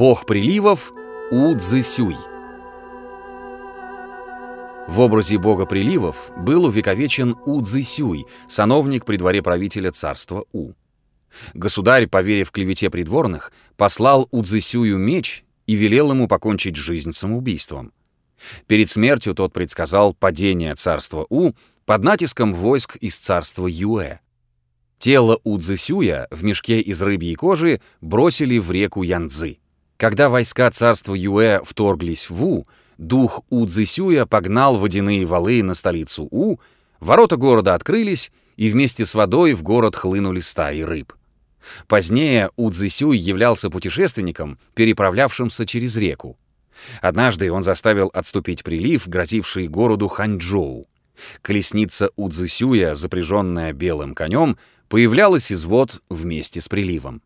Бог приливов У Цзысюй. В образе бога приливов был увековечен У Цзысюй, сановник при дворе правителя царства У. Государь, поверив клевете придворных, послал У Цзысюю меч и велел ему покончить жизнь самоубийством. Перед смертью тот предсказал падение царства У под натиском войск из царства Юэ. Тело У Цзысюя в мешке из рыбьей кожи бросили в реку Янцзы. Когда войска царства Юэ вторглись в У, дух У Цзысюя погнал водяные валы на столицу У, ворота города открылись, и вместе с водой в город хлынули стаи рыб. Позднее У Цзысюй являлся путешественником, переправлявшимся через реку. Однажды он заставил отступить прилив, грозивший городу Ханчжоу. Колесница У Цзысюя, запряженная белым конем, появлялась из вод вместе с приливом.